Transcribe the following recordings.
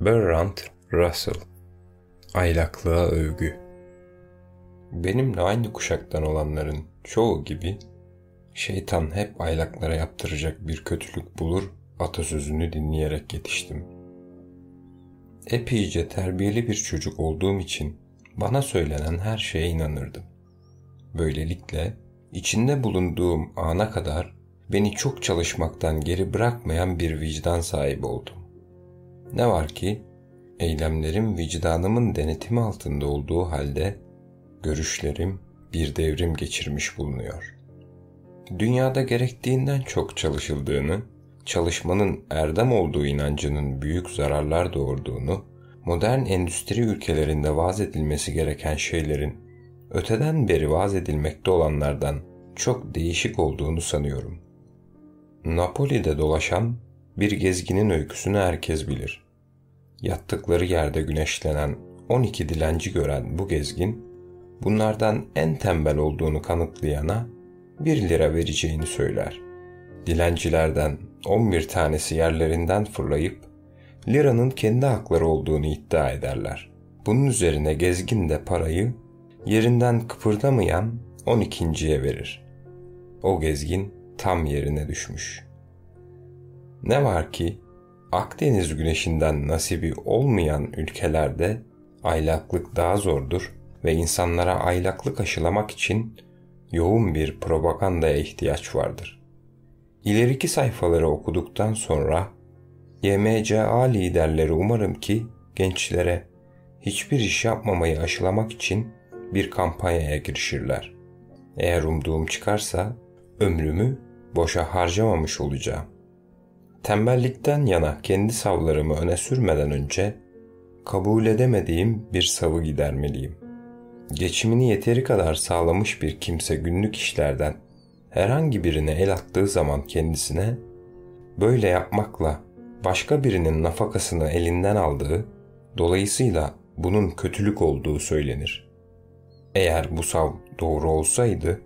Bertrand Russell Aylaklığa Övgü Benimle aynı kuşaktan olanların çoğu gibi şeytan hep aylaklara yaptıracak bir kötülük bulur atasözünü dinleyerek yetiştim. Epeyce terbiyeli bir çocuk olduğum için bana söylenen her şeye inanırdım. Böylelikle içinde bulunduğum ana kadar beni çok çalışmaktan geri bırakmayan bir vicdan sahibi oldum. Ne var ki eylemlerim vicdanımın denetimi altında olduğu halde görüşlerim bir devrim geçirmiş bulunuyor. Dünyada gerektiğinden çok çalışıldığını, çalışmanın erdem olduğu inancının büyük zararlar doğurduğunu, modern endüstri ülkelerinde vaz edilmesi gereken şeylerin öteden beri vaz edilmekte olanlardan çok değişik olduğunu sanıyorum. Napoli'de dolaşan bir gezginin öyküsünü herkes bilir. Yattıkları yerde güneşlenen 12 dilenci gören bu gezgin, bunlardan en tembel olduğunu kanıtlayana 1 lira vereceğini söyler. Dilencilerden 11 tanesi yerlerinden fırlayıp liranın kendi hakları olduğunu iddia ederler. Bunun üzerine gezgin de parayı yerinden kıpırdamayan 12.ye verir. O gezgin tam yerine düşmüş. Ne var ki Akdeniz güneşinden nasibi olmayan ülkelerde aylaklık daha zordur ve insanlara aylaklık aşılamak için yoğun bir propagandaya ihtiyaç vardır. İleriki sayfaları okuduktan sonra YMCA liderleri umarım ki gençlere hiçbir iş yapmamayı aşılamak için bir kampanyaya girişirler. Eğer umduğum çıkarsa ömrümü boşa harcamamış olacağım. Tembellikten yana kendi savlarımı öne sürmeden önce kabul edemediğim bir savı gidermeliyim. Geçimini yeteri kadar sağlamış bir kimse günlük işlerden herhangi birine el attığı zaman kendisine böyle yapmakla başka birinin nafakasını elinden aldığı, dolayısıyla bunun kötülük olduğu söylenir. Eğer bu sav doğru olsaydı,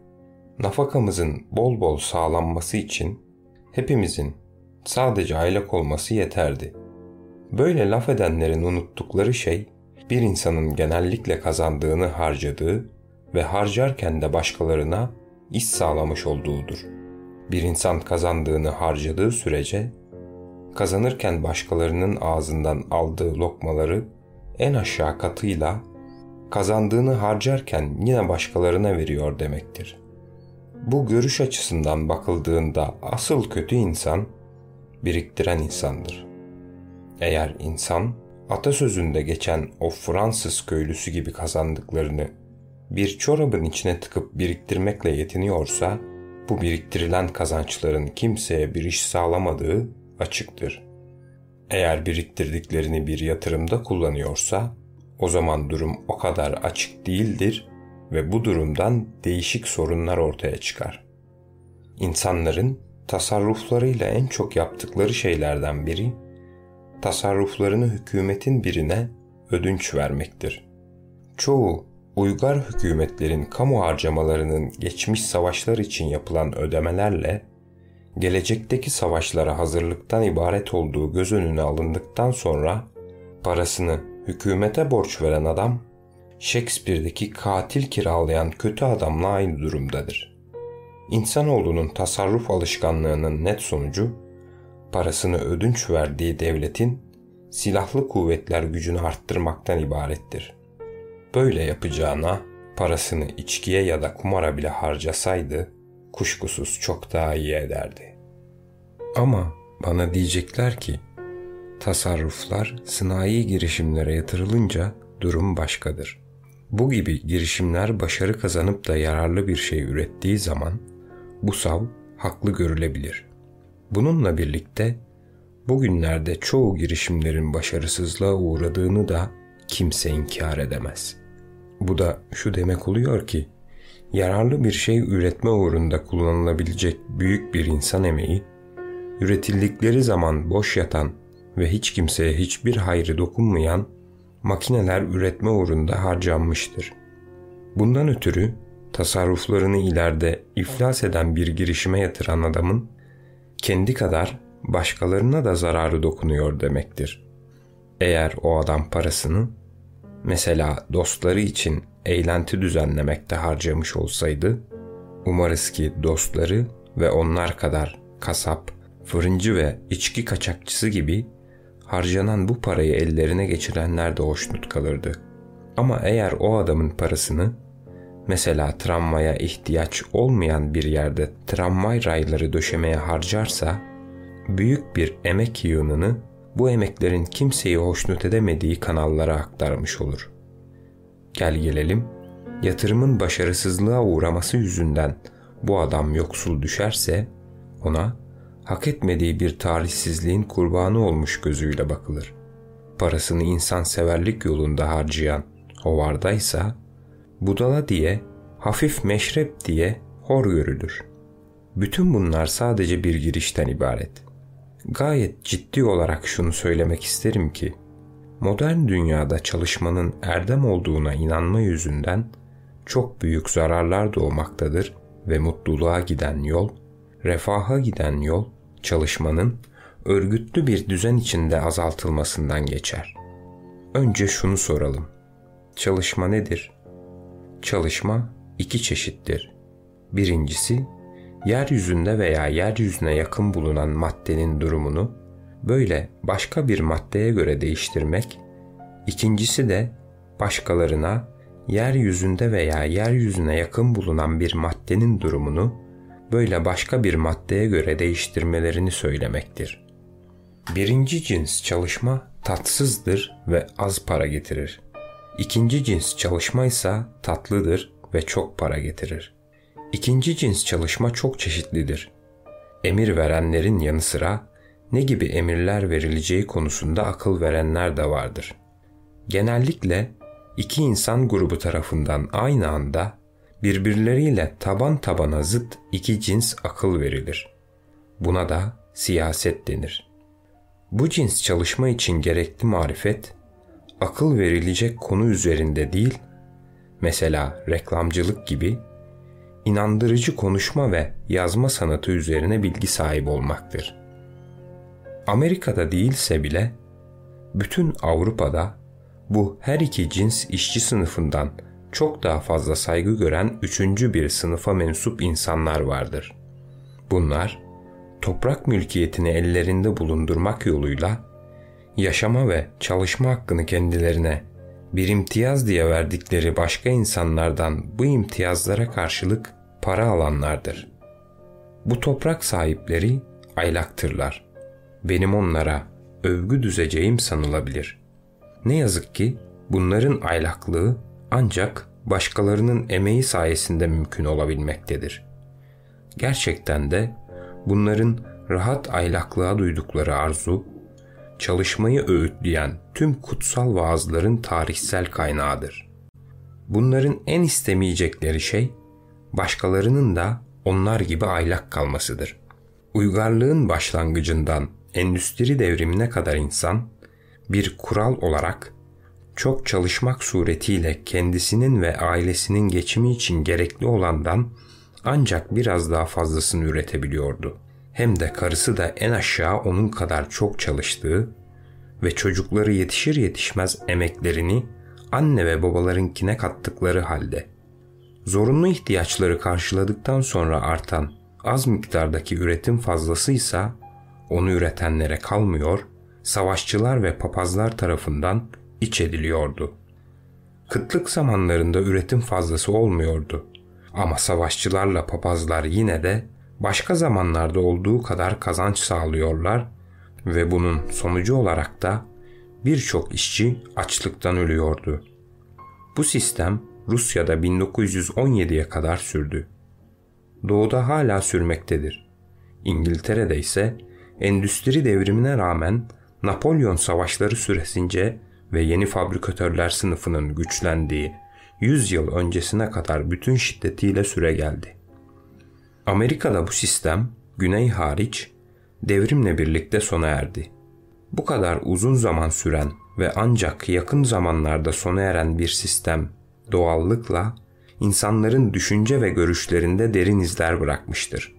nafakamızın bol bol sağlanması için hepimizin sadece aylak olması yeterdi. Böyle laf edenlerin unuttukları şey, bir insanın genellikle kazandığını harcadığı ve harcarken de başkalarına iş sağlamış olduğudur. Bir insan kazandığını harcadığı sürece, kazanırken başkalarının ağzından aldığı lokmaları en aşağı katıyla kazandığını harcarken yine başkalarına veriyor demektir. Bu görüş açısından bakıldığında asıl kötü insan biriktiren insandır. Eğer insan atasözünde geçen o Fransız köylüsü gibi kazandıklarını bir çorabın içine tıkıp biriktirmekle yetiniyorsa bu biriktirilen kazançların kimseye bir iş sağlamadığı açıktır. Eğer biriktirdiklerini bir yatırımda kullanıyorsa o zaman durum o kadar açık değildir ve bu durumdan değişik sorunlar ortaya çıkar. İnsanların tasarruflarıyla en çok yaptıkları şeylerden biri tasarruflarını hükümetin birine ödünç vermektir. Çoğu uygar hükümetlerin kamu harcamalarının geçmiş savaşlar için yapılan ödemelerle gelecekteki savaşlara hazırlıktan ibaret olduğu göz önüne alındıktan sonra parasını hükümete borç veren adam Shakespeare'deki katil kiralayan kötü adamla aynı durumdadır. İnsanoğlunun tasarruf alışkanlığının net sonucu parasını ödünç verdiği devletin silahlı kuvvetler gücünü arttırmaktan ibarettir. Böyle yapacağına parasını içkiye ya da kumara bile harcasaydı kuşkusuz çok daha iyi ederdi. Ama bana diyecekler ki tasarruflar sınai girişimlere yatırılınca durum başkadır. Bu gibi girişimler başarı kazanıp da yararlı bir şey ürettiği zaman bu sav haklı görülebilir. Bununla birlikte bugünlerde çoğu girişimlerin başarısızlığa uğradığını da kimse inkar edemez. Bu da şu demek oluyor ki yararlı bir şey üretme uğrunda kullanılabilecek büyük bir insan emeği, üretildikleri zaman boş yatan ve hiç kimseye hiçbir hayrı dokunmayan makineler üretme uğrunda harcanmıştır. Bundan ötürü tasarruflarını ileride iflas eden bir girişime yatıran adamın kendi kadar başkalarına da zararı dokunuyor demektir. Eğer o adam parasını mesela dostları için eğlenti düzenlemekte harcamış olsaydı, umarız ki dostları ve onlar kadar kasap, fırıncı ve içki kaçakçısı gibi harcanan bu parayı ellerine geçirenler de hoşnut kalırdı. Ama eğer o adamın parasını mesela tramvaya ihtiyaç olmayan bir yerde tramvay rayları döşemeye harcarsa büyük bir emek yığınını bu emeklerin kimseyi hoşnut edemediği kanallara aktarmış olur. Gel gelelim, yatırımın başarısızlığa uğraması yüzünden bu adam yoksul düşerse ona hak etmediği bir tarihsizliğin kurbanı olmuş gözüyle bakılır. Parasını insan severlik yolunda harcayan hovardaysa budala diye, hafif meşrep diye hor görülür. Bütün bunlar sadece bir girişten ibaret. Gayet ciddi olarak şunu söylemek isterim ki, modern dünyada çalışmanın erdem olduğuna inanma yüzünden çok büyük zararlar doğmaktadır ve mutluluğa giden yol, refaha giden yol, çalışmanın örgütlü bir düzen içinde azaltılmasından geçer. Önce şunu soralım. Çalışma nedir? Çalışma iki çeşittir. Birincisi, yeryüzünde veya yeryüzüne yakın bulunan maddenin durumunu böyle başka bir maddeye göre değiştirmek, ikincisi de başkalarına yeryüzünde veya yeryüzüne yakın bulunan bir maddenin durumunu böyle başka bir maddeye göre değiştirmelerini söylemektir. Birinci cins çalışma tatsızdır ve az para getirir. İkinci cins çalışma ise tatlıdır ve çok para getirir. İkinci cins çalışma çok çeşitlidir. Emir verenlerin yanı sıra ne gibi emirler verileceği konusunda akıl verenler de vardır. Genellikle iki insan grubu tarafından aynı anda birbirleriyle taban tabana zıt iki cins akıl verilir. Buna da siyaset denir. Bu cins çalışma için gerekli marifet, akıl verilecek konu üzerinde değil, mesela reklamcılık gibi, inandırıcı konuşma ve yazma sanatı üzerine bilgi sahibi olmaktır. Amerika'da değilse bile, bütün Avrupa'da bu her iki cins işçi sınıfından çok daha fazla saygı gören üçüncü bir sınıfa mensup insanlar vardır. Bunlar, toprak mülkiyetini ellerinde bulundurmak yoluyla yaşama ve çalışma hakkını kendilerine bir imtiyaz diye verdikleri başka insanlardan bu imtiyazlara karşılık para alanlardır. Bu toprak sahipleri aylaktırlar. Benim onlara övgü düzeceğim sanılabilir. Ne yazık ki bunların aylaklığı ancak başkalarının emeği sayesinde mümkün olabilmektedir. Gerçekten de bunların rahat aylaklığa duydukları arzu, çalışmayı öğütleyen tüm kutsal vaazların tarihsel kaynağıdır. Bunların en istemeyecekleri şey, başkalarının da onlar gibi aylak kalmasıdır. Uygarlığın başlangıcından endüstri devrimine kadar insan, bir kural olarak çok çalışmak suretiyle kendisinin ve ailesinin geçimi için gerekli olandan ancak biraz daha fazlasını üretebiliyordu. Hem de karısı da en aşağı onun kadar çok çalıştığı ve çocukları yetişir yetişmez emeklerini anne ve babalarınkine kattıkları halde. Zorunlu ihtiyaçları karşıladıktan sonra artan az miktardaki üretim fazlasıysa onu üretenlere kalmıyor, savaşçılar ve papazlar tarafından iç ediliyordu. Kıtlık zamanlarında üretim fazlası olmuyordu. Ama savaşçılarla papazlar yine de başka zamanlarda olduğu kadar kazanç sağlıyorlar ve bunun sonucu olarak da birçok işçi açlıktan ölüyordu. Bu sistem Rusya'da 1917'ye kadar sürdü. Doğuda hala sürmektedir. İngiltere'de ise endüstri devrimine rağmen Napolyon savaşları süresince ve yeni fabrikatörler sınıfının güçlendiği 100 yıl öncesine kadar bütün şiddetiyle süre geldi. Amerika'da bu sistem güney hariç devrimle birlikte sona erdi. Bu kadar uzun zaman süren ve ancak yakın zamanlarda sona eren bir sistem doğallıkla insanların düşünce ve görüşlerinde derin izler bırakmıştır.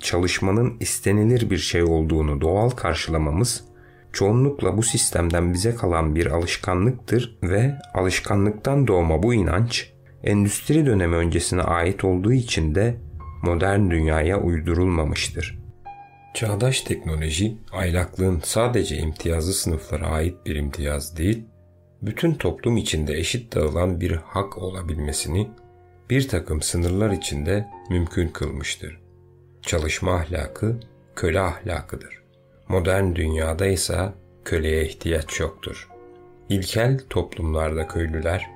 Çalışmanın istenilir bir şey olduğunu doğal karşılamamız çoğunlukla bu sistemden bize kalan bir alışkanlıktır ve alışkanlıktan doğma bu inanç endüstri dönemi öncesine ait olduğu için de modern dünyaya uydurulmamıştır. Çağdaş teknoloji, aylaklığın sadece imtiyazlı sınıflara ait bir imtiyaz değil, bütün toplum içinde eşit dağılan bir hak olabilmesini bir takım sınırlar içinde mümkün kılmıştır. Çalışma ahlakı köle ahlakıdır. Modern dünyada ise köleye ihtiyaç yoktur. İlkel toplumlarda köylüler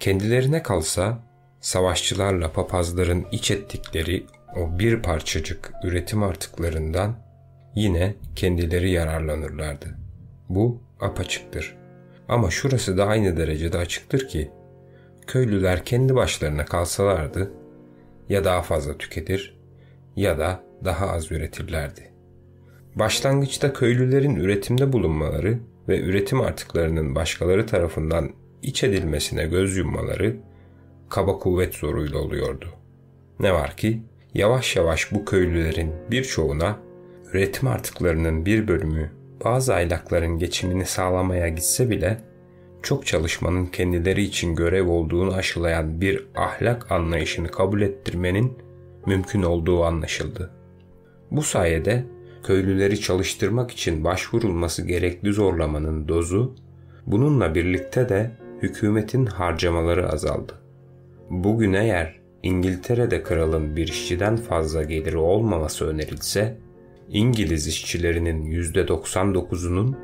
kendilerine kalsa savaşçılarla papazların iç ettikleri o bir parçacık üretim artıklarından yine kendileri yararlanırlardı. Bu apaçıktır. Ama şurası da aynı derecede açıktır ki köylüler kendi başlarına kalsalardı ya daha fazla tüketir ya da daha az üretirlerdi. Başlangıçta köylülerin üretimde bulunmaları ve üretim artıklarının başkaları tarafından iç edilmesine göz yummaları kaba kuvvet zoruyla oluyordu. Ne var ki yavaş yavaş bu köylülerin birçoğuna üretim artıklarının bir bölümü bazı aylakların geçimini sağlamaya gitse bile çok çalışmanın kendileri için görev olduğunu aşılayan bir ahlak anlayışını kabul ettirmenin mümkün olduğu anlaşıldı. Bu sayede köylüleri çalıştırmak için başvurulması gerekli zorlamanın dozu, bununla birlikte de hükümetin harcamaları azaldı. Bugün eğer İngiltere'de kralın bir işçiden fazla geliri olmaması önerilse, İngiliz işçilerinin %99'unun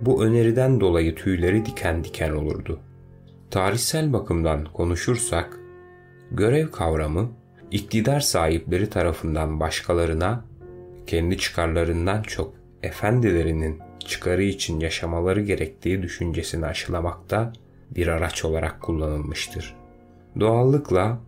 bu öneriden dolayı tüyleri diken diken olurdu. Tarihsel bakımdan konuşursak, görev kavramı iktidar sahipleri tarafından başkalarına kendi çıkarlarından çok efendilerinin çıkarı için yaşamaları gerektiği düşüncesini aşılamakta bir araç olarak kullanılmıştır. Doğallıkla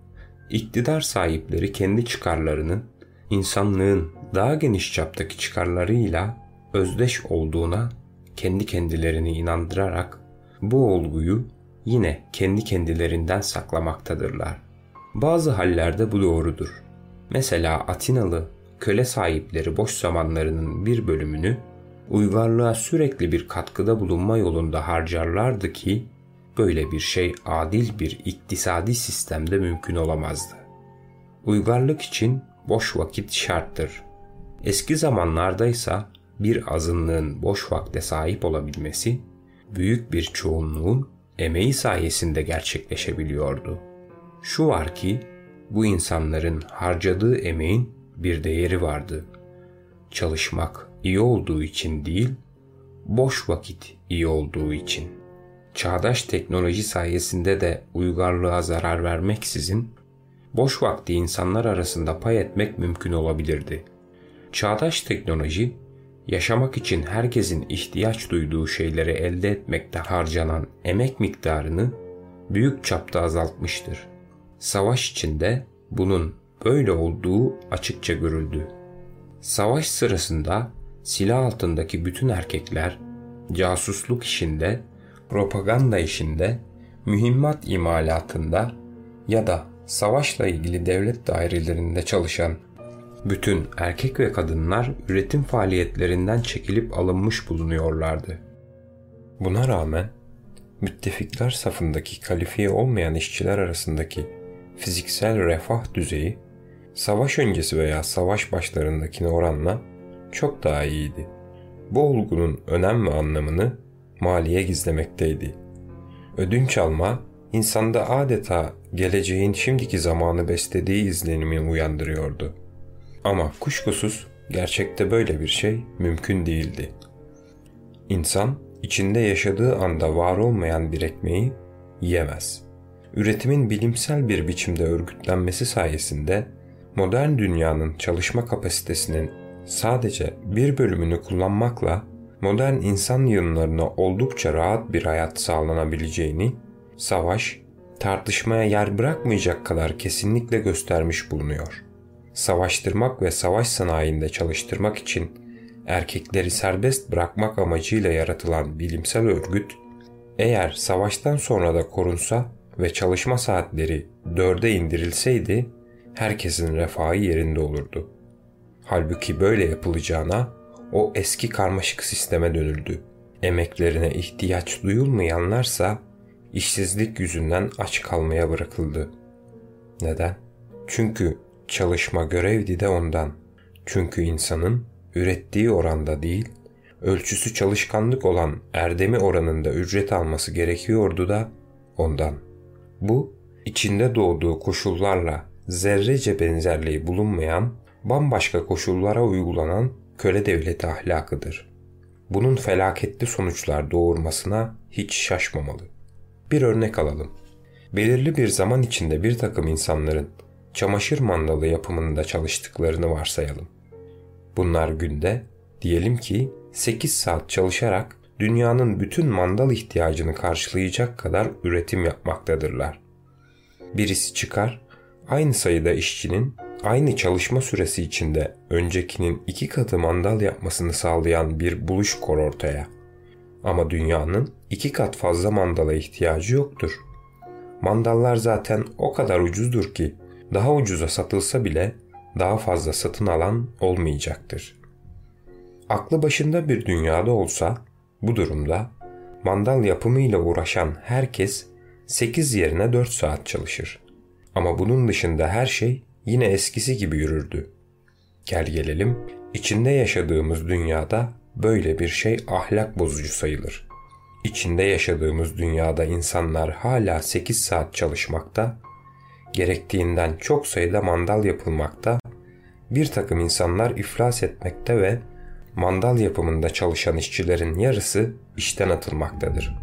iktidar sahipleri kendi çıkarlarının insanlığın daha geniş çaptaki çıkarlarıyla özdeş olduğuna kendi kendilerini inandırarak bu olguyu yine kendi kendilerinden saklamaktadırlar. Bazı hallerde bu doğrudur. Mesela Atinalı köle sahipleri boş zamanlarının bir bölümünü uygarlığa sürekli bir katkıda bulunma yolunda harcarlardı ki böyle bir şey adil bir iktisadi sistemde mümkün olamazdı. Uygarlık için boş vakit şarttır. Eski zamanlarda ise bir azınlığın boş vakte sahip olabilmesi büyük bir çoğunluğun emeği sayesinde gerçekleşebiliyordu. Şu var ki bu insanların harcadığı emeğin bir değeri vardı. Çalışmak iyi olduğu için değil, boş vakit iyi olduğu için. Çağdaş teknoloji sayesinde de uygarlığa zarar vermeksizin boş vakti insanlar arasında pay etmek mümkün olabilirdi. Çağdaş teknoloji yaşamak için herkesin ihtiyaç duyduğu şeyleri elde etmekte harcanan emek miktarını büyük çapta azaltmıştır. Savaş içinde bunun böyle olduğu açıkça görüldü. Savaş sırasında silah altındaki bütün erkekler casusluk işinde, propaganda işinde, mühimmat imalatında ya da savaşla ilgili devlet dairelerinde çalışan bütün erkek ve kadınlar üretim faaliyetlerinden çekilip alınmış bulunuyorlardı. Buna rağmen müttefikler safındaki kalifiye olmayan işçiler arasındaki fiziksel refah düzeyi savaş öncesi veya savaş başlarındakine oranla çok daha iyiydi. Bu olgunun önem ve anlamını maliye gizlemekteydi. Ödünç alma insanda adeta geleceğin şimdiki zamanı beslediği izlenimi uyandırıyordu. Ama kuşkusuz gerçekte böyle bir şey mümkün değildi. İnsan içinde yaşadığı anda var olmayan bir ekmeği yiyemez. Üretimin bilimsel bir biçimde örgütlenmesi sayesinde modern dünyanın çalışma kapasitesinin sadece bir bölümünü kullanmakla modern insan yığınlarına oldukça rahat bir hayat sağlanabileceğini savaş tartışmaya yer bırakmayacak kadar kesinlikle göstermiş bulunuyor. Savaştırmak ve savaş sanayinde çalıştırmak için erkekleri serbest bırakmak amacıyla yaratılan bilimsel örgüt, eğer savaştan sonra da korunsa ve çalışma saatleri dörde indirilseydi herkesin refahı yerinde olurdu. Halbuki böyle yapılacağına o eski karmaşık sisteme dönüldü. Emeklerine ihtiyaç duyulmayanlarsa işsizlik yüzünden aç kalmaya bırakıldı. Neden? Çünkü çalışma görevdi de ondan. Çünkü insanın ürettiği oranda değil, ölçüsü çalışkanlık olan erdemi oranında ücret alması gerekiyordu da ondan. Bu, içinde doğduğu koşullarla zerrece benzerliği bulunmayan, bambaşka koşullara uygulanan köle devleti ahlakıdır. Bunun felaketli sonuçlar doğurmasına hiç şaşmamalı. Bir örnek alalım. Belirli bir zaman içinde bir takım insanların çamaşır mandalı yapımında çalıştıklarını varsayalım. Bunlar günde diyelim ki 8 saat çalışarak dünyanın bütün mandal ihtiyacını karşılayacak kadar üretim yapmaktadırlar. Birisi çıkar, aynı sayıda işçinin aynı çalışma süresi içinde öncekinin iki katı mandal yapmasını sağlayan bir buluş kor ortaya. Ama dünyanın iki kat fazla mandala ihtiyacı yoktur. Mandallar zaten o kadar ucuzdur ki daha ucuza satılsa bile daha fazla satın alan olmayacaktır. Aklı başında bir dünyada olsa bu durumda mandal yapımıyla uğraşan herkes 8 yerine 4 saat çalışır. Ama bunun dışında her şey yine eskisi gibi yürürdü. Gel gelelim içinde yaşadığımız dünyada böyle bir şey ahlak bozucu sayılır. İçinde yaşadığımız dünyada insanlar hala 8 saat çalışmakta, gerektiğinden çok sayıda mandal yapılmakta, bir takım insanlar iflas etmekte ve mandal yapımında çalışan işçilerin yarısı işten atılmaktadır.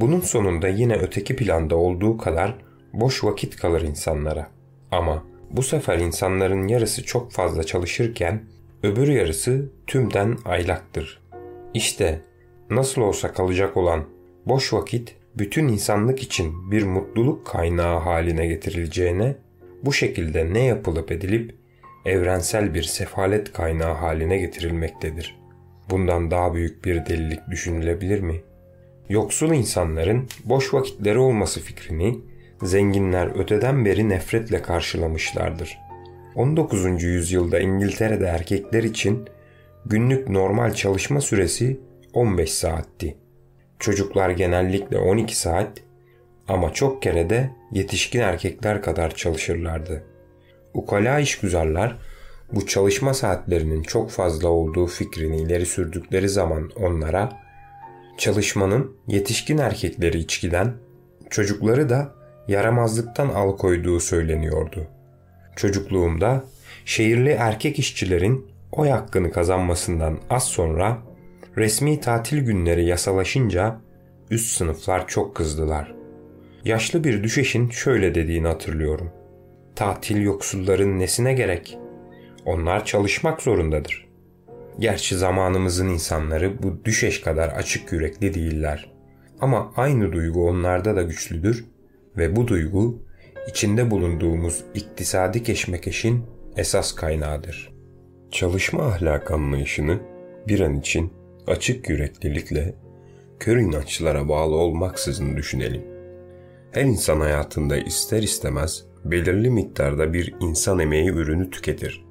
Bunun sonunda yine öteki planda olduğu kadar boş vakit kalır insanlara. Ama bu sefer insanların yarısı çok fazla çalışırken öbür yarısı tümden aylaktır. İşte nasıl olsa kalacak olan boş vakit bütün insanlık için bir mutluluk kaynağı haline getirileceğine bu şekilde ne yapılıp edilip evrensel bir sefalet kaynağı haline getirilmektedir. Bundan daha büyük bir delilik düşünülebilir mi? Yoksul insanların boş vakitleri olması fikrini zenginler öteden beri nefretle karşılamışlardır. 19. yüzyılda İngiltere'de erkekler için günlük normal çalışma süresi 15 saatti. Çocuklar genellikle 12 saat ama çok kere de yetişkin erkekler kadar çalışırlardı. Ukala işgüzarlar bu çalışma saatlerinin çok fazla olduğu fikrini ileri sürdükleri zaman onlara çalışmanın yetişkin erkekleri içkiden, çocukları da yaramazlıktan alkoyduğu söyleniyordu. Çocukluğumda şehirli erkek işçilerin oy hakkını kazanmasından az sonra resmi tatil günleri yasalaşınca üst sınıflar çok kızdılar. Yaşlı bir düşeşin şöyle dediğini hatırlıyorum. Tatil yoksulların nesine gerek? Onlar çalışmak zorundadır. Gerçi zamanımızın insanları bu düşeş kadar açık yürekli değiller. Ama aynı duygu onlarda da güçlüdür ve bu duygu içinde bulunduğumuz iktisadi keşmekeşin esas kaynağıdır. Çalışma ahlak anlayışını bir an için açık yüreklilikle kör inançlara bağlı olmaksızın düşünelim. Her insan hayatında ister istemez belirli miktarda bir insan emeği ürünü tüketir.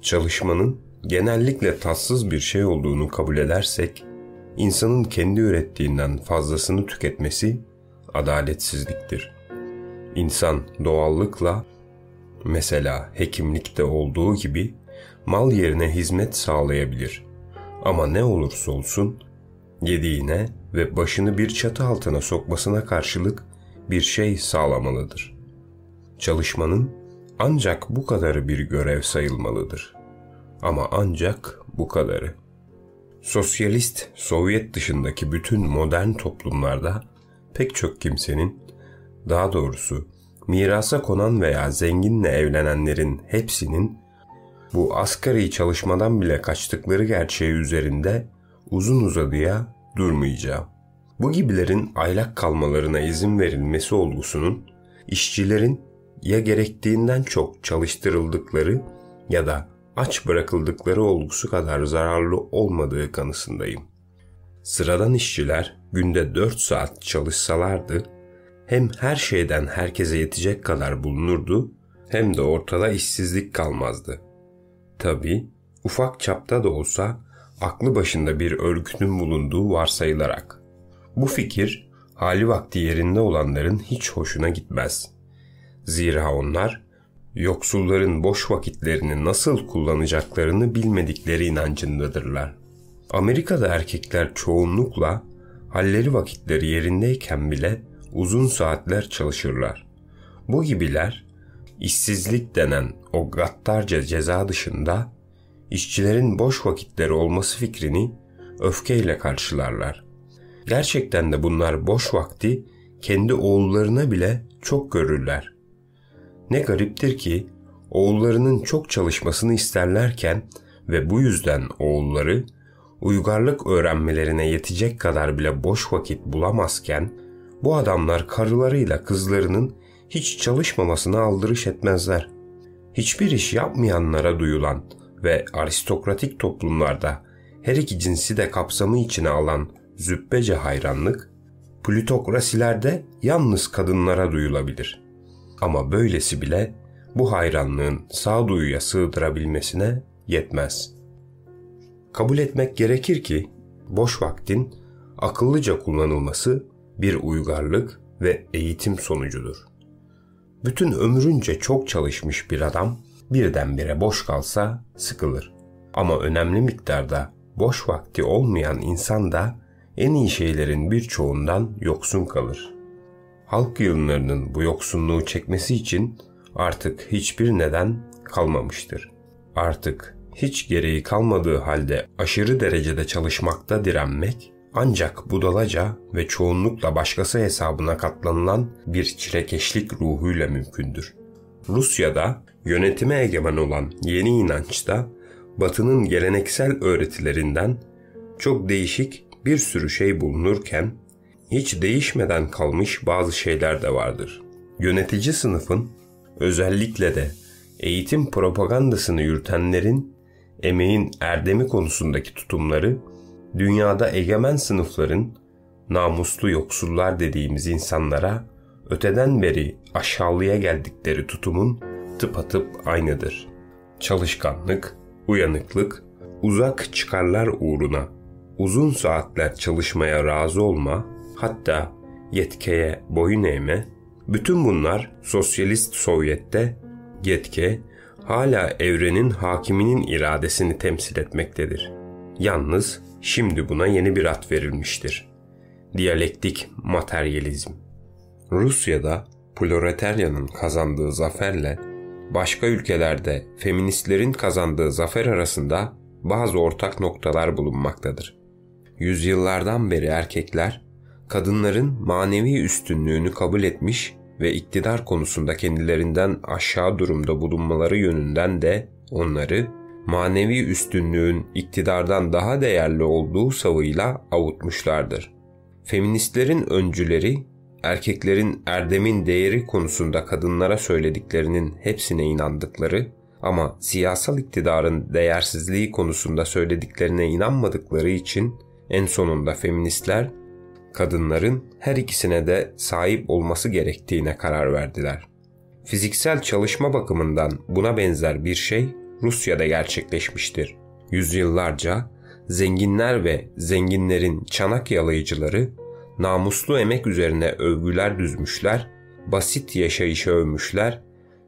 Çalışmanın genellikle tatsız bir şey olduğunu kabul edersek, insanın kendi ürettiğinden fazlasını tüketmesi adaletsizliktir. İnsan doğallıkla mesela hekimlikte olduğu gibi mal yerine hizmet sağlayabilir. Ama ne olursa olsun yediğine ve başını bir çatı altına sokmasına karşılık bir şey sağlamalıdır. Çalışmanın ancak bu kadarı bir görev sayılmalıdır. Ama ancak bu kadarı. Sosyalist Sovyet dışındaki bütün modern toplumlarda pek çok kimsenin, daha doğrusu mirasa konan veya zenginle evlenenlerin hepsinin bu asgari çalışmadan bile kaçtıkları gerçeği üzerinde uzun uzadıya durmayacağım. Bu gibilerin aylak kalmalarına izin verilmesi olgusunun işçilerin ya gerektiğinden çok çalıştırıldıkları ya da aç bırakıldıkları olgusu kadar zararlı olmadığı kanısındayım. Sıradan işçiler günde 4 saat çalışsalardı hem her şeyden herkese yetecek kadar bulunurdu hem de ortada işsizlik kalmazdı. Tabi ufak çapta da olsa aklı başında bir örgütün bulunduğu varsayılarak. Bu fikir hali vakti yerinde olanların hiç hoşuna gitmez. Zira onlar yoksulların boş vakitlerini nasıl kullanacaklarını bilmedikleri inancındadırlar. Amerika'da erkekler çoğunlukla halleri vakitleri yerindeyken bile uzun saatler çalışırlar. Bu gibiler işsizlik denen o gaddarca ceza dışında işçilerin boş vakitleri olması fikrini öfkeyle karşılarlar. Gerçekten de bunlar boş vakti kendi oğullarına bile çok görürler. Ne gariptir ki oğullarının çok çalışmasını isterlerken ve bu yüzden oğulları uygarlık öğrenmelerine yetecek kadar bile boş vakit bulamazken bu adamlar karılarıyla kızlarının hiç çalışmamasına aldırış etmezler. Hiçbir iş yapmayanlara duyulan ve aristokratik toplumlarda her iki cinsi de kapsamı içine alan züppece hayranlık, plutokrasilerde yalnız kadınlara duyulabilir. Ama böylesi bile bu hayranlığın sağduyuya sığdırabilmesine yetmez. Kabul etmek gerekir ki boş vaktin akıllıca kullanılması bir uygarlık ve eğitim sonucudur. Bütün ömrünce çok çalışmış bir adam birdenbire boş kalsa sıkılır. Ama önemli miktarda boş vakti olmayan insan da en iyi şeylerin birçoğundan yoksun kalır. Halk yığınlarının bu yoksunluğu çekmesi için artık hiçbir neden kalmamıştır. Artık hiç gereği kalmadığı halde aşırı derecede çalışmakta direnmek ancak budalaca ve çoğunlukla başkası hesabına katlanılan bir çilekeşlik ruhuyla mümkündür. Rusya'da yönetime egemen olan yeni inançta Batı'nın geleneksel öğretilerinden çok değişik bir sürü şey bulunurken hiç değişmeden kalmış bazı şeyler de vardır. Yönetici sınıfın özellikle de eğitim propagandasını yürütenlerin emeğin erdemi konusundaki tutumları dünyada egemen sınıfların namuslu yoksullar dediğimiz insanlara öteden beri aşağılıya geldikleri tutumun tıpatıp aynıdır. Çalışkanlık, uyanıklık, uzak çıkarlar uğruna uzun saatler çalışmaya razı olma, hatta yetkeye boyun eğme, bütün bunlar sosyalist Sovyet'te yetke hala evrenin hakiminin iradesini temsil etmektedir. Yalnız şimdi buna yeni bir ad verilmiştir. Diyalektik materyalizm. Rusya'da proletaryanın kazandığı zaferle başka ülkelerde feministlerin kazandığı zafer arasında bazı ortak noktalar bulunmaktadır. Yüzyıllardan beri erkekler kadınların manevi üstünlüğünü kabul etmiş ve iktidar konusunda kendilerinden aşağı durumda bulunmaları yönünden de onları manevi üstünlüğün iktidardan daha değerli olduğu savıyla avutmuşlardır. Feministlerin öncüleri erkeklerin erdemin değeri konusunda kadınlara söylediklerinin hepsine inandıkları ama siyasal iktidarın değersizliği konusunda söylediklerine inanmadıkları için en sonunda feministler kadınların her ikisine de sahip olması gerektiğine karar verdiler. Fiziksel çalışma bakımından buna benzer bir şey Rusya'da gerçekleşmiştir. Yüzyıllarca zenginler ve zenginlerin çanak yalayıcıları namuslu emek üzerine övgüler düzmüşler, basit yaşayışı övmüşler,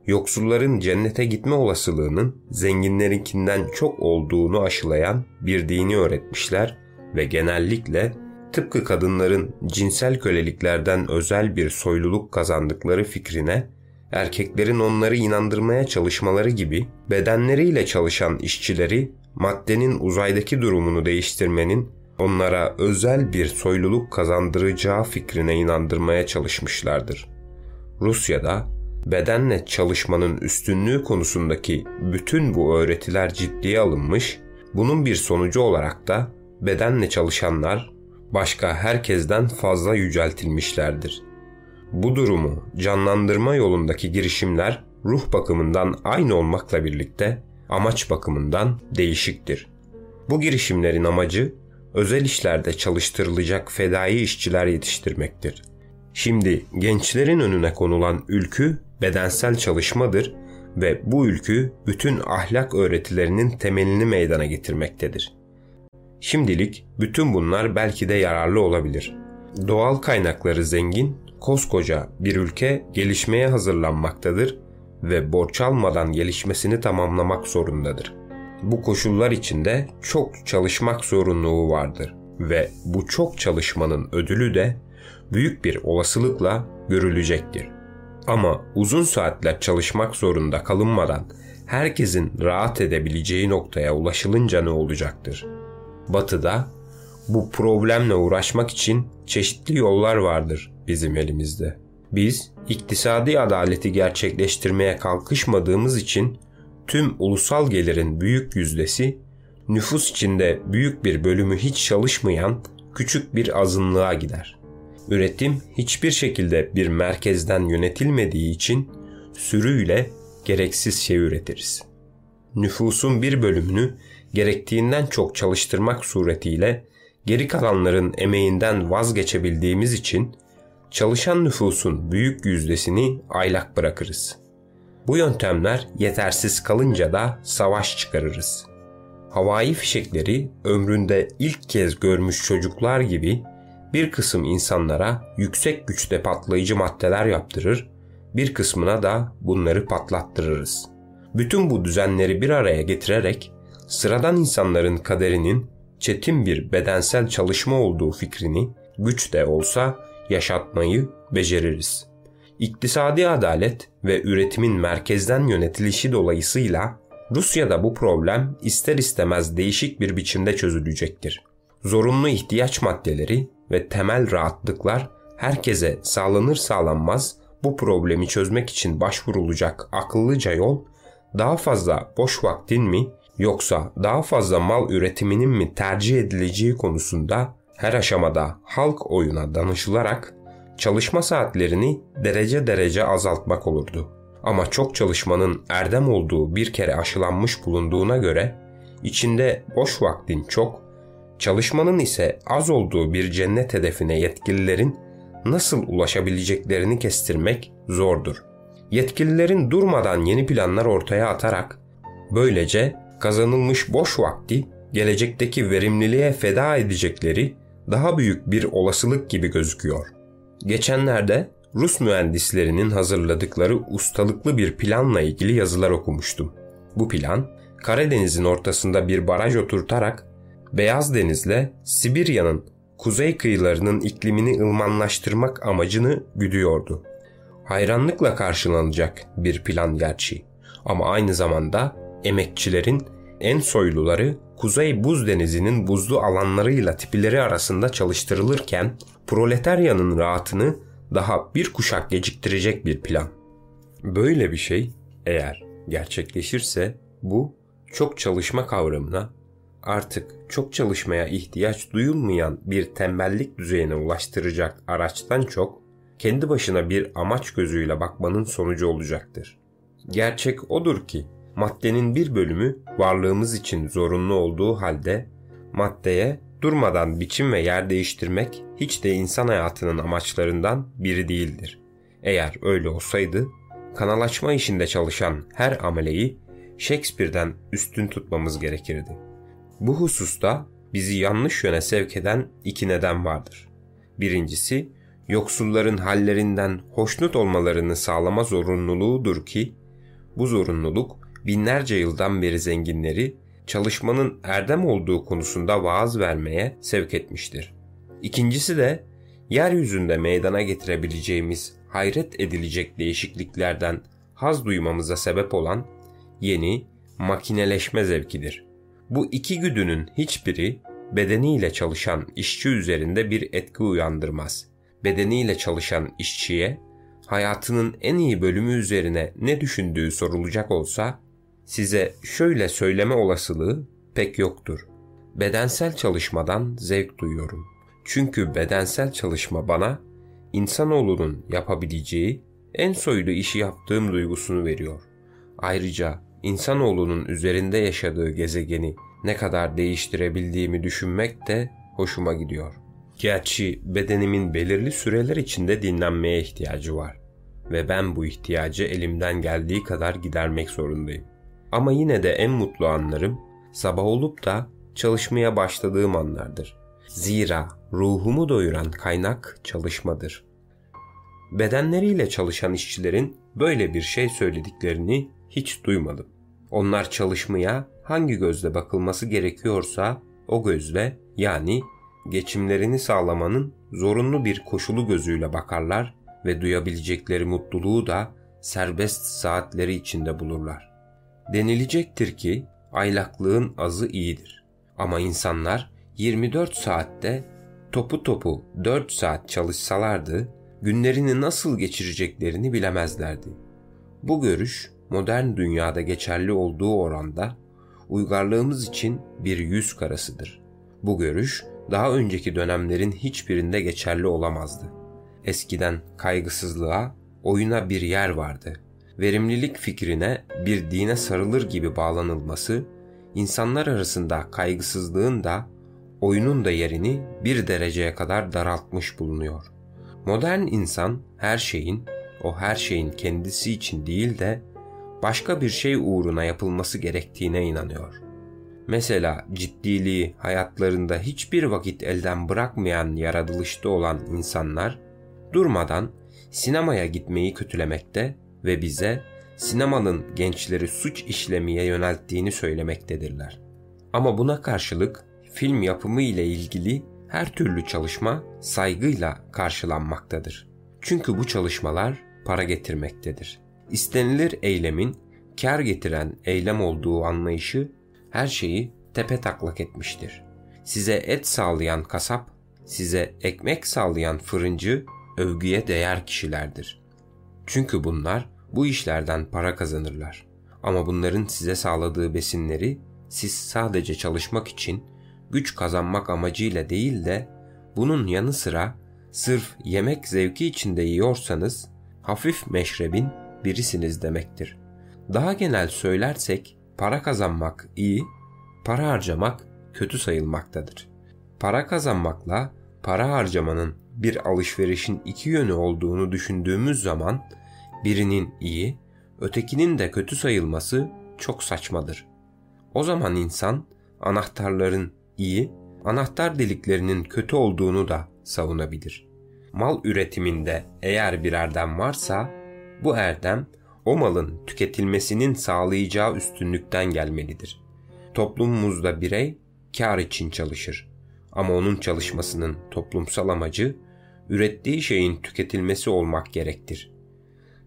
yoksulların cennete gitme olasılığının zenginlerinkinden çok olduğunu aşılayan bir dini öğretmişler ve genellikle tıpkı kadınların cinsel köleliklerden özel bir soyluluk kazandıkları fikrine erkeklerin onları inandırmaya çalışmaları gibi bedenleriyle çalışan işçileri maddenin uzaydaki durumunu değiştirmenin onlara özel bir soyluluk kazandıracağı fikrine inandırmaya çalışmışlardır. Rusya'da bedenle çalışmanın üstünlüğü konusundaki bütün bu öğretiler ciddiye alınmış, bunun bir sonucu olarak da bedenle çalışanlar başka herkesten fazla yüceltilmişlerdir. Bu durumu canlandırma yolundaki girişimler ruh bakımından aynı olmakla birlikte amaç bakımından değişiktir. Bu girişimlerin amacı özel işlerde çalıştırılacak fedai işçiler yetiştirmektir. Şimdi gençlerin önüne konulan ülkü bedensel çalışmadır ve bu ülkü bütün ahlak öğretilerinin temelini meydana getirmektedir. Şimdilik bütün bunlar belki de yararlı olabilir. Doğal kaynakları zengin, koskoca bir ülke gelişmeye hazırlanmaktadır ve borç almadan gelişmesini tamamlamak zorundadır. Bu koşullar içinde çok çalışmak zorunluluğu vardır ve bu çok çalışmanın ödülü de büyük bir olasılıkla görülecektir. Ama uzun saatler çalışmak zorunda kalınmadan herkesin rahat edebileceği noktaya ulaşılınca ne olacaktır? Batı'da bu problemle uğraşmak için çeşitli yollar vardır bizim elimizde. Biz iktisadi adaleti gerçekleştirmeye kalkışmadığımız için tüm ulusal gelirin büyük yüzdesi nüfus içinde büyük bir bölümü hiç çalışmayan küçük bir azınlığa gider. Üretim hiçbir şekilde bir merkezden yönetilmediği için sürüyle gereksiz şey üretiriz. Nüfusun bir bölümünü gerektiğinden çok çalıştırmak suretiyle geri kalanların emeğinden vazgeçebildiğimiz için çalışan nüfusun büyük yüzdesini aylak bırakırız. Bu yöntemler yetersiz kalınca da savaş çıkarırız. Havai fişekleri ömründe ilk kez görmüş çocuklar gibi bir kısım insanlara yüksek güçte patlayıcı maddeler yaptırır, bir kısmına da bunları patlattırırız. Bütün bu düzenleri bir araya getirerek sıradan insanların kaderinin çetin bir bedensel çalışma olduğu fikrini güç de olsa yaşatmayı beceririz. İktisadi adalet ve üretimin merkezden yönetilişi dolayısıyla Rusya'da bu problem ister istemez değişik bir biçimde çözülecektir. Zorunlu ihtiyaç maddeleri ve temel rahatlıklar herkese sağlanır sağlanmaz bu problemi çözmek için başvurulacak akıllıca yol daha fazla boş vaktin mi yoksa daha fazla mal üretiminin mi tercih edileceği konusunda her aşamada halk oyuna danışılarak çalışma saatlerini derece derece azaltmak olurdu. Ama çok çalışmanın erdem olduğu bir kere aşılanmış bulunduğuna göre içinde boş vaktin çok, çalışmanın ise az olduğu bir cennet hedefine yetkililerin nasıl ulaşabileceklerini kestirmek zordur. Yetkililerin durmadan yeni planlar ortaya atarak böylece kazanılmış boş vakti gelecekteki verimliliğe feda edecekleri daha büyük bir olasılık gibi gözüküyor. Geçenlerde Rus mühendislerinin hazırladıkları ustalıklı bir planla ilgili yazılar okumuştum. Bu plan, Karadeniz'in ortasında bir baraj oturtarak Beyaz Deniz'le Sibirya'nın kuzey kıyılarının iklimini ılmanlaştırmak amacını güdüyordu. Hayranlıkla karşılanacak bir plan gerçi ama aynı zamanda emekçilerin en soyluları Kuzey Buz Denizi'nin buzlu alanlarıyla tipileri arasında çalıştırılırken proletaryanın rahatını daha bir kuşak geciktirecek bir plan. Böyle bir şey eğer gerçekleşirse bu çok çalışma kavramına artık çok çalışmaya ihtiyaç duyulmayan bir tembellik düzeyine ulaştıracak araçtan çok kendi başına bir amaç gözüyle bakmanın sonucu olacaktır. Gerçek odur ki maddenin bir bölümü varlığımız için zorunlu olduğu halde maddeye durmadan biçim ve yer değiştirmek hiç de insan hayatının amaçlarından biri değildir. Eğer öyle olsaydı kanalaşma işinde çalışan her ameleyi Shakespeare'den üstün tutmamız gerekirdi. Bu hususta bizi yanlış yöne sevk eden iki neden vardır. Birincisi, yoksulların hallerinden hoşnut olmalarını sağlama zorunluluğudur ki, bu zorunluluk binlerce yıldan beri zenginleri çalışmanın erdem olduğu konusunda vaaz vermeye sevk etmiştir. İkincisi de yeryüzünde meydana getirebileceğimiz hayret edilecek değişikliklerden haz duymamıza sebep olan yeni makineleşme zevkidir. Bu iki güdünün hiçbiri bedeniyle çalışan işçi üzerinde bir etki uyandırmaz. Bedeniyle çalışan işçiye hayatının en iyi bölümü üzerine ne düşündüğü sorulacak olsa size şöyle söyleme olasılığı pek yoktur. Bedensel çalışmadan zevk duyuyorum. Çünkü bedensel çalışma bana insanoğlunun yapabileceği en soylu işi yaptığım duygusunu veriyor. Ayrıca insanoğlunun üzerinde yaşadığı gezegeni ne kadar değiştirebildiğimi düşünmek de hoşuma gidiyor. Gerçi bedenimin belirli süreler içinde dinlenmeye ihtiyacı var. ve ben bu ihtiyacı elimden geldiği kadar gidermek zorundayım. Ama yine de en mutlu anlarım sabah olup da çalışmaya başladığım anlardır. Zira ruhumu doyuran kaynak çalışmadır. Bedenleriyle çalışan işçilerin böyle bir şey söylediklerini hiç duymadım. Onlar çalışmaya hangi gözle bakılması gerekiyorsa o gözle yani geçimlerini sağlamanın zorunlu bir koşulu gözüyle bakarlar ve duyabilecekleri mutluluğu da serbest saatleri içinde bulurlar. Denilecektir ki aylaklığın azı iyidir. Ama insanlar 24 saatte topu topu 4 saat çalışsalardı günlerini nasıl geçireceklerini bilemezlerdi. Bu görüş modern dünyada geçerli olduğu oranda uygarlığımız için bir yüz karasıdır. Bu görüş daha önceki dönemlerin hiçbirinde geçerli olamazdı. Eskiden kaygısızlığa, oyuna bir yer vardı. Verimlilik fikrine bir dine sarılır gibi bağlanılması, insanlar arasında kaygısızlığın da oyunun da yerini bir dereceye kadar daraltmış bulunuyor. Modern insan her şeyin, o her şeyin kendisi için değil de başka bir şey uğruna yapılması gerektiğine inanıyor. Mesela ciddiliği hayatlarında hiçbir vakit elden bırakmayan yaratılışta olan insanlar durmadan sinemaya gitmeyi kötülemekte ve bize sinemanın gençleri suç işlemeye yönelttiğini söylemektedirler. Ama buna karşılık film yapımı ile ilgili her türlü çalışma saygıyla karşılanmaktadır. Çünkü bu çalışmalar para getirmektedir. İstenilir eylemin kar getiren eylem olduğu anlayışı her şeyi tepe taklak etmiştir. Size et sağlayan kasap, size ekmek sağlayan fırıncı övgüye değer kişilerdir. Çünkü bunlar bu işlerden para kazanırlar. Ama bunların size sağladığı besinleri siz sadece çalışmak için güç kazanmak amacıyla değil de bunun yanı sıra sırf yemek zevki içinde yiyorsanız hafif meşrebin birisiniz demektir. Daha genel söylersek para kazanmak iyi, para harcamak kötü sayılmaktadır. Para kazanmakla para harcamanın bir alışverişin iki yönü olduğunu düşündüğümüz zaman birinin iyi, ötekinin de kötü sayılması çok saçmadır. O zaman insan anahtarların iyi, anahtar deliklerinin kötü olduğunu da savunabilir. Mal üretiminde eğer bir erdem varsa bu erdem o malın tüketilmesinin sağlayacağı üstünlükten gelmelidir. Toplumumuzda birey kar için çalışır ama onun çalışmasının toplumsal amacı ürettiği şeyin tüketilmesi olmak gerektir.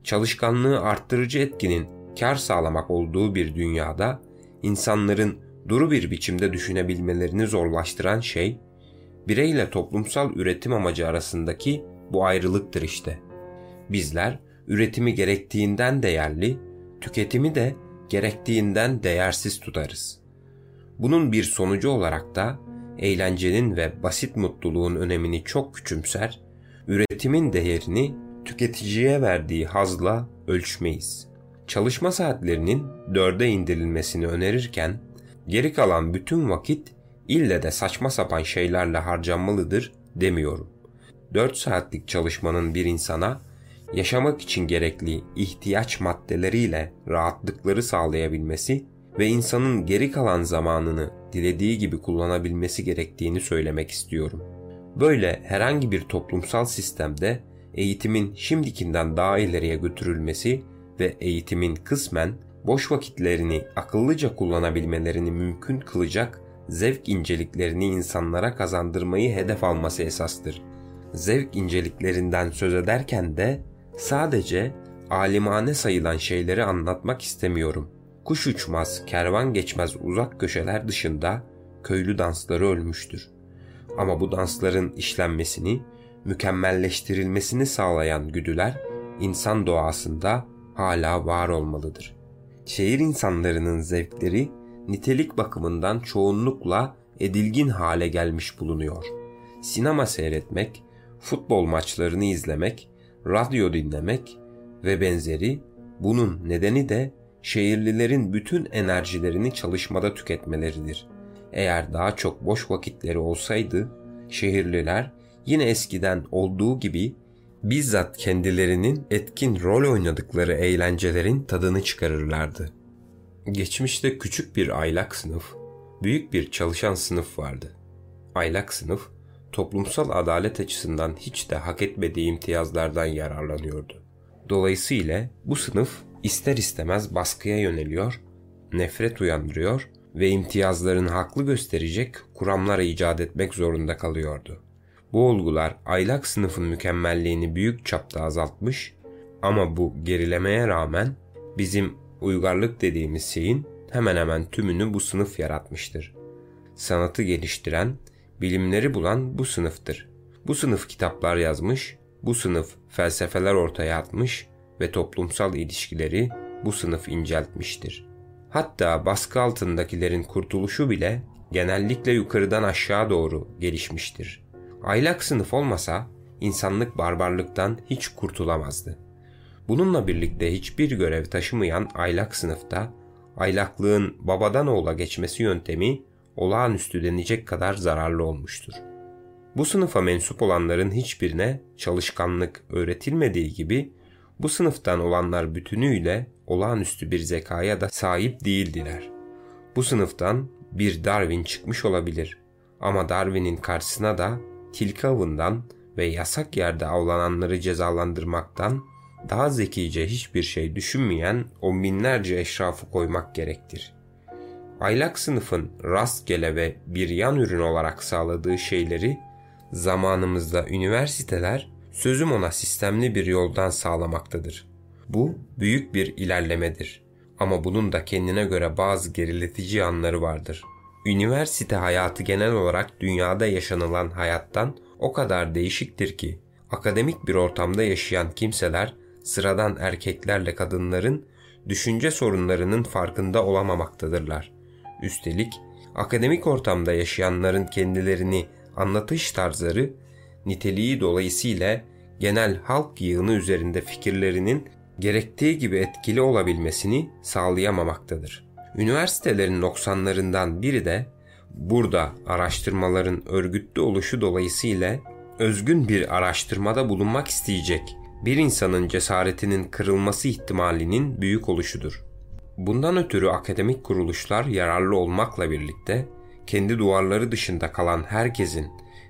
Çalışkanlığı arttırıcı etkinin kar sağlamak olduğu bir dünyada insanların duru bir biçimde düşünebilmelerini zorlaştıran şey, bireyle toplumsal üretim amacı arasındaki bu ayrılıktır işte. Bizler üretimi gerektiğinden değerli, tüketimi de gerektiğinden değersiz tutarız. Bunun bir sonucu olarak da eğlencenin ve basit mutluluğun önemini çok küçümser, üretimin değerini tüketiciye verdiği hazla ölçmeyiz. Çalışma saatlerinin dörde indirilmesini önerirken geri kalan bütün vakit ille de saçma sapan şeylerle harcanmalıdır demiyorum. 4 saatlik çalışmanın bir insana yaşamak için gerekli ihtiyaç maddeleriyle rahatlıkları sağlayabilmesi ve insanın geri kalan zamanını dilediği gibi kullanabilmesi gerektiğini söylemek istiyorum. Böyle herhangi bir toplumsal sistemde eğitimin şimdikinden daha ileriye götürülmesi ve eğitimin kısmen boş vakitlerini akıllıca kullanabilmelerini mümkün kılacak zevk inceliklerini insanlara kazandırmayı hedef alması esastır. Zevk inceliklerinden söz ederken de sadece alimane sayılan şeyleri anlatmak istemiyorum. Kuş uçmaz, kervan geçmez uzak köşeler dışında köylü dansları ölmüştür. Ama bu dansların işlenmesini, mükemmelleştirilmesini sağlayan güdüler insan doğasında hala var olmalıdır. Şehir insanlarının zevkleri nitelik bakımından çoğunlukla edilgin hale gelmiş bulunuyor. Sinema seyretmek, futbol maçlarını izlemek, radyo dinlemek ve benzeri bunun nedeni de şehirlilerin bütün enerjilerini çalışmada tüketmeleridir. Eğer daha çok boş vakitleri olsaydı şehirliler yine eskiden olduğu gibi bizzat kendilerinin etkin rol oynadıkları eğlencelerin tadını çıkarırlardı. Geçmişte küçük bir aylak sınıf, büyük bir çalışan sınıf vardı. Aylak sınıf, toplumsal adalet açısından hiç de hak etmediği imtiyazlardan yararlanıyordu. Dolayısıyla bu sınıf ister istemez baskıya yöneliyor, nefret uyandırıyor ve imtiyazlarını haklı gösterecek kuramlar icat etmek zorunda kalıyordu. Bu olgular aylak sınıfın mükemmelliğini büyük çapta azaltmış ama bu gerilemeye rağmen bizim uygarlık dediğimiz şeyin hemen hemen tümünü bu sınıf yaratmıştır. Sanatı geliştiren, bilimleri bulan bu sınıftır. Bu sınıf kitaplar yazmış, bu sınıf felsefeler ortaya atmış ve toplumsal ilişkileri bu sınıf inceltmiştir. Hatta baskı altındakilerin kurtuluşu bile genellikle yukarıdan aşağı doğru gelişmiştir. Aylak sınıf olmasa insanlık barbarlıktan hiç kurtulamazdı. Bununla birlikte hiçbir görev taşımayan aylak sınıfta aylaklığın babadan oğula geçmesi yöntemi olağanüstü denecek kadar zararlı olmuştur. Bu sınıfa mensup olanların hiçbirine çalışkanlık öğretilmediği gibi bu sınıftan olanlar bütünüyle olağanüstü bir zekaya da sahip değildiler. Bu sınıftan bir Darwin çıkmış olabilir ama Darwin'in karşısına da tilki avından ve yasak yerde avlananları cezalandırmaktan daha zekice hiçbir şey düşünmeyen on binlerce eşrafı koymak gerektir. Aylak sınıfın rastgele ve bir yan ürün olarak sağladığı şeyleri zamanımızda üniversiteler sözüm ona sistemli bir yoldan sağlamaktadır. Bu büyük bir ilerlemedir. Ama bunun da kendine göre bazı geriletici yanları vardır. Üniversite hayatı genel olarak dünyada yaşanılan hayattan o kadar değişiktir ki akademik bir ortamda yaşayan kimseler sıradan erkeklerle kadınların düşünce sorunlarının farkında olamamaktadırlar. Üstelik akademik ortamda yaşayanların kendilerini anlatış tarzları niteliği dolayısıyla genel halk yığını üzerinde fikirlerinin gerektiği gibi etkili olabilmesini sağlayamamaktadır. Üniversitelerin noksanlarından biri de burada araştırmaların örgütlü oluşu dolayısıyla özgün bir araştırmada bulunmak isteyecek bir insanın cesaretinin kırılması ihtimalinin büyük oluşudur. Bundan ötürü akademik kuruluşlar yararlı olmakla birlikte kendi duvarları dışında kalan herkesin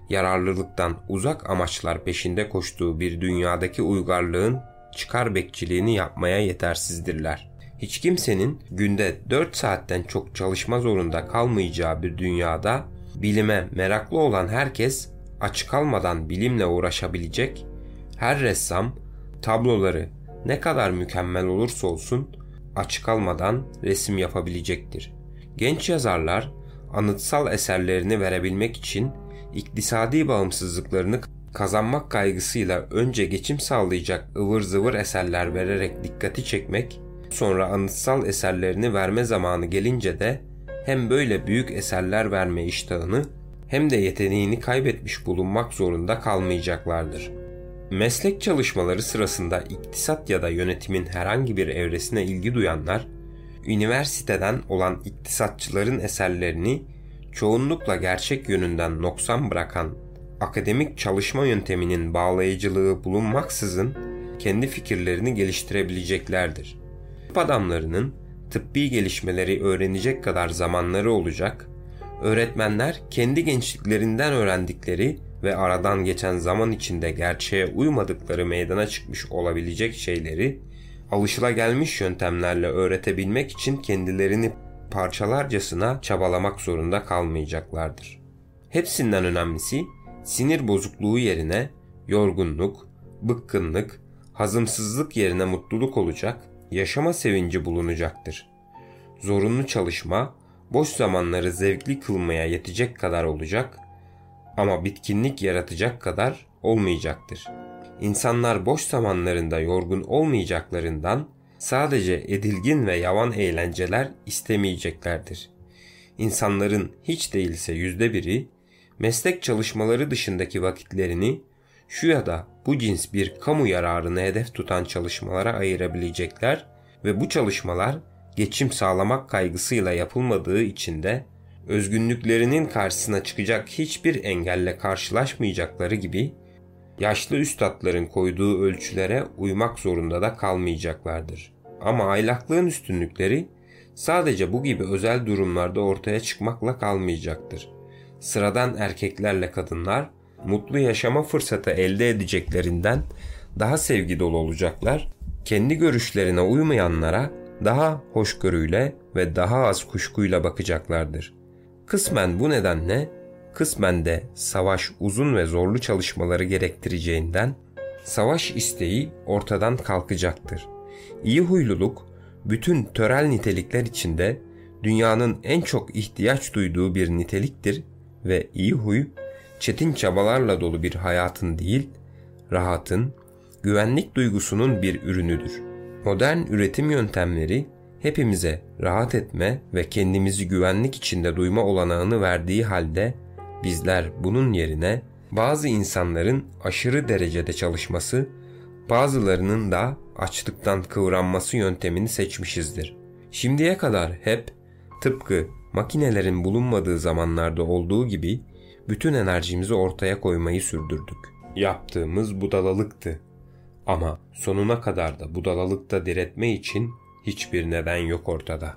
yararlılıktan uzak amaçlar peşinde koştuğu bir dünyadaki uygarlığın çıkar bekçiliğini yapmaya yetersizdirler. Hiç kimsenin günde 4 saatten çok çalışma zorunda kalmayacağı bir dünyada bilime meraklı olan herkes aç kalmadan bilimle uğraşabilecek, her ressam tabloları ne kadar mükemmel olursa olsun aç kalmadan resim yapabilecektir. Genç yazarlar anıtsal eserlerini verebilmek için iktisadi bağımsızlıklarını kazanmak kaygısıyla önce geçim sağlayacak ıvır zıvır eserler vererek dikkati çekmek, sonra anıtsal eserlerini verme zamanı gelince de hem böyle büyük eserler verme iştahını hem de yeteneğini kaybetmiş bulunmak zorunda kalmayacaklardır. Meslek çalışmaları sırasında iktisat ya da yönetimin herhangi bir evresine ilgi duyanlar, üniversiteden olan iktisatçıların eserlerini çoğunlukla gerçek yönünden noksan bırakan akademik çalışma yönteminin bağlayıcılığı bulunmaksızın kendi fikirlerini geliştirebileceklerdir. Tıp adamlarının tıbbi gelişmeleri öğrenecek kadar zamanları olacak, öğretmenler kendi gençliklerinden öğrendikleri ve aradan geçen zaman içinde gerçeğe uymadıkları meydana çıkmış olabilecek şeyleri alışılagelmiş yöntemlerle öğretebilmek için kendilerini parçalarcasına çabalamak zorunda kalmayacaklardır. Hepsinden önemlisi sinir bozukluğu yerine yorgunluk, bıkkınlık, hazımsızlık yerine mutluluk olacak, yaşama sevinci bulunacaktır. Zorunlu çalışma, boş zamanları zevkli kılmaya yetecek kadar olacak ama bitkinlik yaratacak kadar olmayacaktır. İnsanlar boş zamanlarında yorgun olmayacaklarından sadece edilgin ve yavan eğlenceler istemeyeceklerdir. İnsanların hiç değilse yüzde biri meslek çalışmaları dışındaki vakitlerini şu ya da bu cins bir kamu yararını hedef tutan çalışmalara ayırabilecekler ve bu çalışmalar geçim sağlamak kaygısıyla yapılmadığı için de özgünlüklerinin karşısına çıkacak hiçbir engelle karşılaşmayacakları gibi Yaşlı üstadların koyduğu ölçülere uymak zorunda da kalmayacaklardır. Ama aylaklığın üstünlükleri sadece bu gibi özel durumlarda ortaya çıkmakla kalmayacaktır. Sıradan erkeklerle kadınlar mutlu yaşama fırsatı elde edeceklerinden daha sevgi dolu olacaklar. Kendi görüşlerine uymayanlara daha hoşgörüyle ve daha az kuşkuyla bakacaklardır. Kısmen bu nedenle, kısmen de savaş uzun ve zorlu çalışmaları gerektireceğinden savaş isteği ortadan kalkacaktır. İyi huyluluk bütün törel nitelikler içinde dünyanın en çok ihtiyaç duyduğu bir niteliktir ve iyi huy çetin çabalarla dolu bir hayatın değil, rahatın, güvenlik duygusunun bir ürünüdür. Modern üretim yöntemleri hepimize rahat etme ve kendimizi güvenlik içinde duyma olanağını verdiği halde bizler bunun yerine bazı insanların aşırı derecede çalışması, bazılarının da açlıktan kıvranması yöntemini seçmişizdir. Şimdiye kadar hep tıpkı makinelerin bulunmadığı zamanlarda olduğu gibi bütün enerjimizi ortaya koymayı sürdürdük. Yaptığımız budalalıktı. Ama sonuna kadar da budalalıkta diretme için hiçbir neden yok ortada.